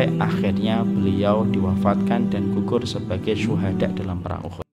sampai akhirnya beliau diwafatkan dan gugur sebagai syuhada dalam perang Uhud.